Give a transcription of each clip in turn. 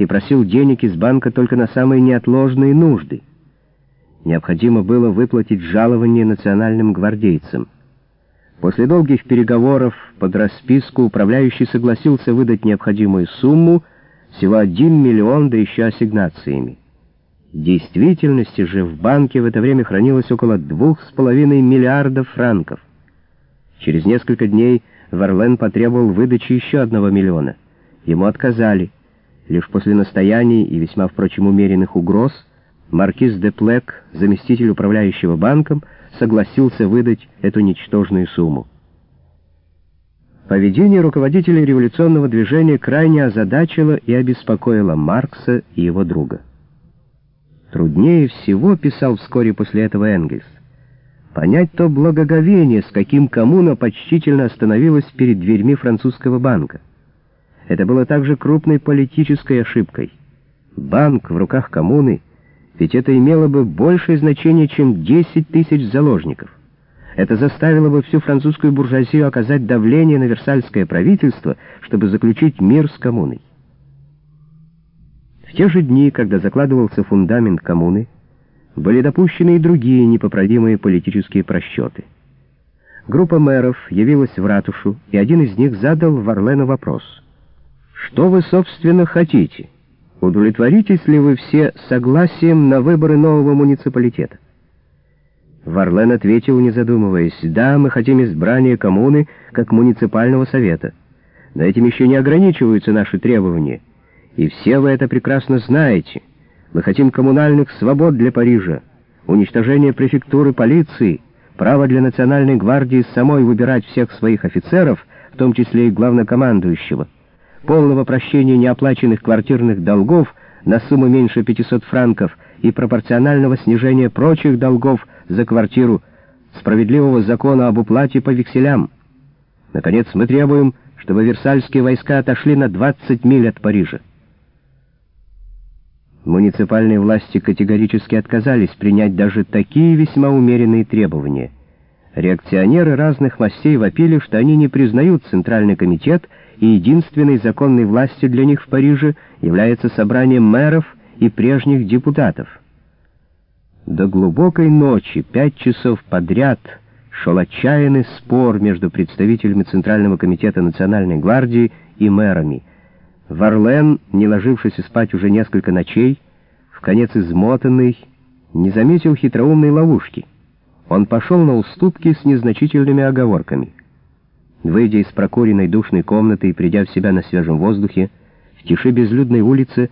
и просил денег из банка только на самые неотложные нужды. Необходимо было выплатить жалование национальным гвардейцам. После долгих переговоров под расписку управляющий согласился выдать необходимую сумму, всего 1 миллион, да еще ассигнациями. В действительности же в банке в это время хранилось около 2,5 миллиардов франков. Через несколько дней Варлен потребовал выдачи еще одного миллиона. Ему отказали. Лишь после настояний и весьма, впрочем, умеренных угроз маркиз де Плек, заместитель управляющего банком, согласился выдать эту ничтожную сумму. Поведение руководителей революционного движения крайне озадачило и обеспокоило Маркса и его друга. Труднее всего, писал вскоре после этого Энгельс, понять то благоговение, с каким коммуна почтительно остановилась перед дверьми французского банка. Это было также крупной политической ошибкой. Банк в руках коммуны, ведь это имело бы большее значение, чем 10 тысяч заложников. Это заставило бы всю французскую буржуазию оказать давление на Версальское правительство, чтобы заключить мир с коммуной. В те же дни, когда закладывался фундамент коммуны, были допущены и другие непоправимые политические просчеты. Группа мэров явилась в ратушу, и один из них задал Варлену вопрос. «Что вы, собственно, хотите? Удовлетворитесь ли вы все согласием на выборы нового муниципалитета?» Варлен ответил, не задумываясь, «Да, мы хотим избрания коммуны как муниципального совета. Но этим еще не ограничиваются наши требования». И все вы это прекрасно знаете. Мы хотим коммунальных свобод для Парижа, уничтожения префектуры полиции, право для Национальной гвардии самой выбирать всех своих офицеров, в том числе и главнокомандующего, полного прощения неоплаченных квартирных долгов на сумму меньше 500 франков и пропорционального снижения прочих долгов за квартиру, справедливого закона об уплате по векселям. Наконец, мы требуем, чтобы Версальские войска отошли на 20 миль от Парижа. Муниципальные власти категорически отказались принять даже такие весьма умеренные требования. Реакционеры разных мастей вопили, что они не признают Центральный комитет, и единственной законной властью для них в Париже является собрание мэров и прежних депутатов. До глубокой ночи, пять часов подряд, шел отчаянный спор между представителями Центрального комитета Национальной гвардии и мэрами — Варлен, не ложившийся спать уже несколько ночей, в конец измотанный, не заметил хитроумной ловушки. Он пошел на уступки с незначительными оговорками. Выйдя из прокуренной душной комнаты и придя в себя на свежем воздухе, в тиши безлюдной улицы,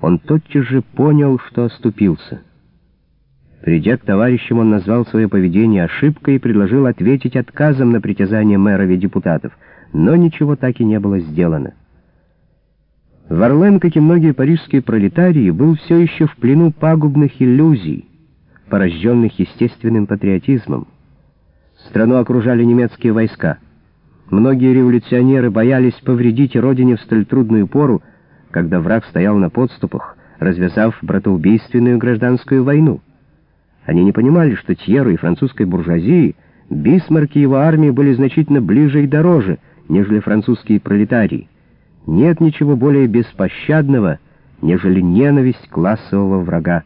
он тотчас же понял, что оступился. Придя к товарищам, он назвал свое поведение ошибкой и предложил ответить отказом на притязание мэров и депутатов, но ничего так и не было сделано. Варлен, как и многие парижские пролетарии, был все еще в плену пагубных иллюзий, порожденных естественным патриотизмом. Страну окружали немецкие войска. Многие революционеры боялись повредить родине в столь трудную пору, когда враг стоял на подступах, развязав братоубийственную гражданскую войну. Они не понимали, что Тьеру и французской буржуазии Бисмарк и его армии были значительно ближе и дороже, нежели французские пролетарии. Нет ничего более беспощадного, нежели ненависть классового врага.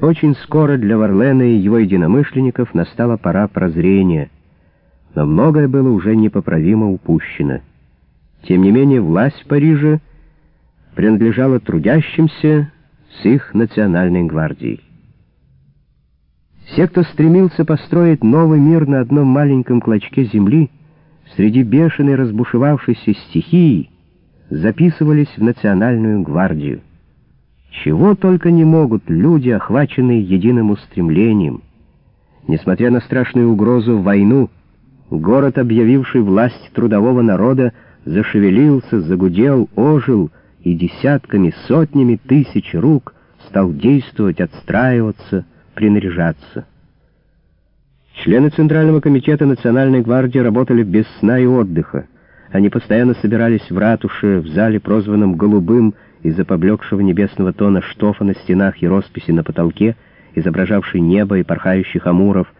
Очень скоро для Варлена и его единомышленников настала пора прозрения, но многое было уже непоправимо упущено. Тем не менее, власть в Париже принадлежала трудящимся с их национальной гвардией. Все, кто стремился построить новый мир на одном маленьком клочке земли, среди бешеной разбушевавшейся стихии записывались в Национальную гвардию. Чего только не могут люди, охваченные единым устремлением. Несмотря на страшную угрозу войну, город, объявивший власть трудового народа, зашевелился, загудел, ожил и десятками, сотнями тысяч рук стал действовать, отстраиваться, принаряжаться. Члены Центрального комитета Национальной гвардии работали без сна и отдыха. Они постоянно собирались в ратуше, в зале, прозванном «голубым», из-за поблекшего небесного тона штофа на стенах и росписи на потолке, изображавшей небо и порхающих амуров,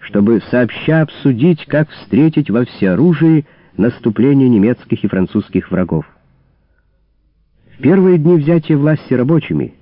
чтобы сообща обсудить, как встретить во всеоружии наступление немецких и французских врагов. В первые дни взятия власти рабочими